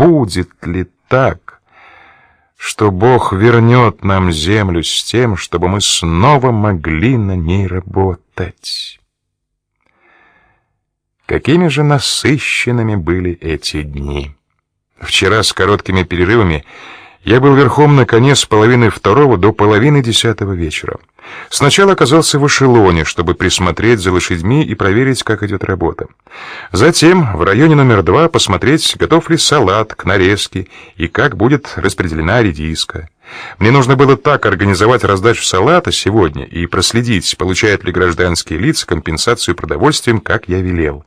будет ли так, что Бог вернет нам землю с тем, чтобы мы снова могли на ней работать. Какими же насыщенными были эти дни. Вчера с короткими перерывами я был верхом на коне с половины второго до половины десятого вечера. Сначала оказался в эшелоне, чтобы присмотреть за лошадьми и проверить, как идет работа. Затем в районе номер два посмотреть, готов ли салат к нарезке и как будет распределена редиска. Мне нужно было так организовать раздачу салата сегодня и проследить, получают ли гражданские лица компенсацию продовольствием, как я велел.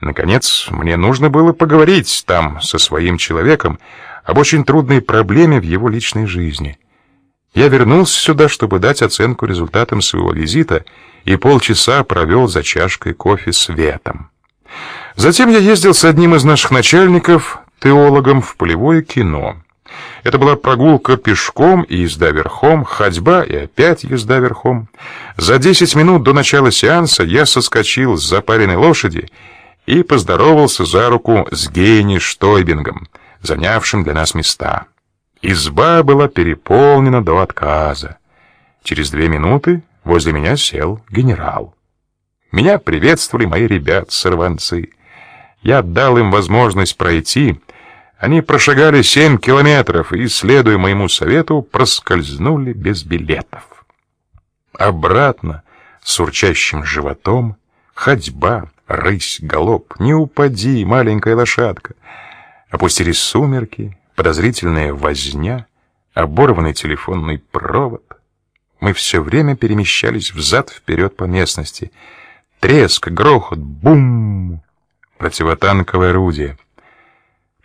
Наконец, мне нужно было поговорить там со своим человеком, об очень трудной проблеме в его личной жизни. Я вернулся сюда, чтобы дать оценку результатам своего визита, и полчаса провел за чашкой кофе с Ветом. Затем я ездил с одним из наших начальников, теологом, в полевое кино. Это была прогулка пешком и езда верхом, ходьба и опять езда верхом. За десять минут до начала сеанса я соскочил с запаренной лошади и поздоровался за руку с Гейни Штойбингом, занявшим для нас места. Изба была переполнена до отказа. Через две минуты возле меня сел генерал. Меня приветствовали мои ребят-сорванцы. Я дал им возможность пройти. Они прошагали семь километров и, следуя моему совету, проскользнули без билетов. Обратно, с урчащим животом, ходьба, рысь, галоп. Не упади, маленькая лошадка. Опустились сумерки, подозрительная возня, оборванный телефонный провод. Мы все время перемещались взад-вперед по местности. Треск, грохот, бум! Противотанковое орудие.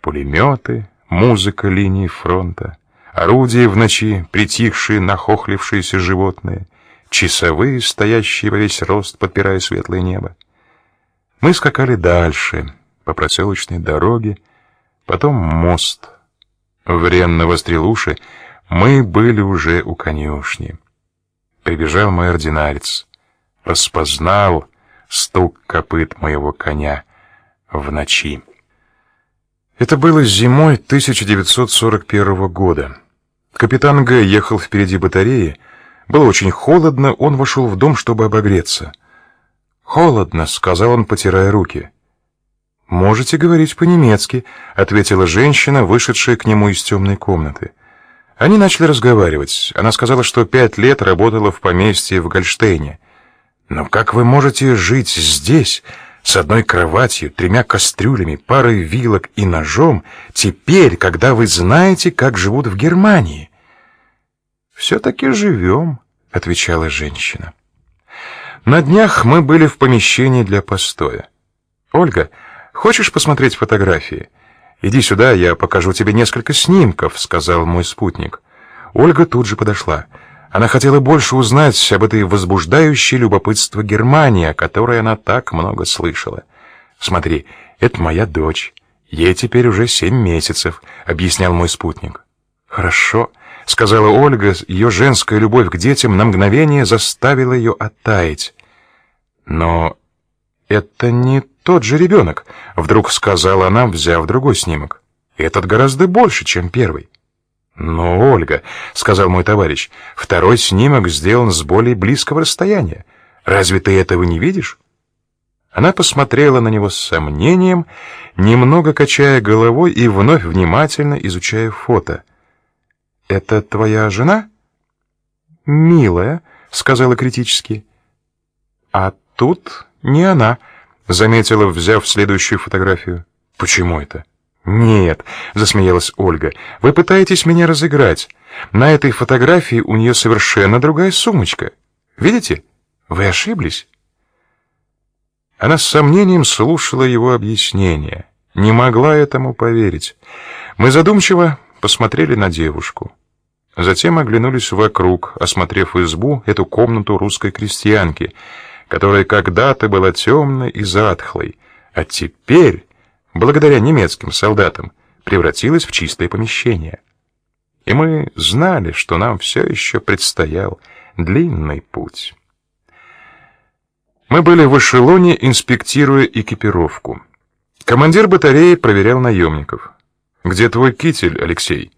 Пулеметы, музыка линии фронта, орудия в ночи, притихшие, нахохлившиеся животные, часовые, стоящие во весь рост, подпирая светлое небо. Мы скакали дальше, по проселочной дороге, потом мост. Вренно вострил уши, мы были уже у конюшни. Прибежал мой ординарец, распознал стук копыт моего коня в ночи. Это было зимой 1941 года. Капитан Г. ехал впереди батареи. Было очень холодно, он вошел в дом, чтобы обогреться. «Холодно», — сказал он, потирая руки. «Можете говорить по-немецки», — ответила женщина, вышедшая к нему из темной комнаты. Они начали разговаривать. Она сказала, что пять лет работала в поместье в Гольштейне. «Но как вы можете жить здесь, с одной кроватью, тремя кастрюлями, парой вилок и ножом, теперь, когда вы знаете, как живут в Германии?» «Все-таки живем», — отвечала женщина. На днях мы были в помещении для постоя. «Ольга, Хочешь посмотреть фотографии? Иди сюда, я покажу тебе несколько снимков, сказал мой спутник. Ольга тут же подошла. Она хотела больше узнать об этой возбуждающей любопытство Германии, о которой она так много слышала. Смотри, это моя дочь. Ей теперь уже семь месяцев, объяснял мой спутник. Хорошо, сказала Ольга. Ее женская любовь к детям на мгновение заставила ее оттаять. Но это не тот же ребенок», — вдруг сказала она, взяв другой снимок. «Этот гораздо больше, чем первый». «Но, Ольга», — сказал мой товарищ, — «второй снимок сделан с более близкого расстояния. Разве ты этого не видишь?» Она посмотрела на него с сомнением, немного качая головой и вновь внимательно изучая фото. «Это твоя жена?» «Милая», — сказала критически. «А тут не она», — заметила, взяв следующую фотографию. Почему это? Нет, засмеялась Ольга. Вы пытаетесь меня разыграть. На этой фотографии у нее совершенно другая сумочка. Видите? Вы ошиблись. Она с сомнением слушала его объяснение, не могла этому поверить. Мы задумчиво посмотрели на девушку. Затем оглянулись вокруг, осмотрев избу, эту комнату русской крестьянки которая когда-то была темной и затхлой, а теперь, благодаря немецким солдатам, превратилась в чистое помещение. И мы знали, что нам все еще предстоял длинный путь. Мы были в эшелоне, инспектируя экипировку. Командир батареи проверял наемников. Где твой китель, Алексей?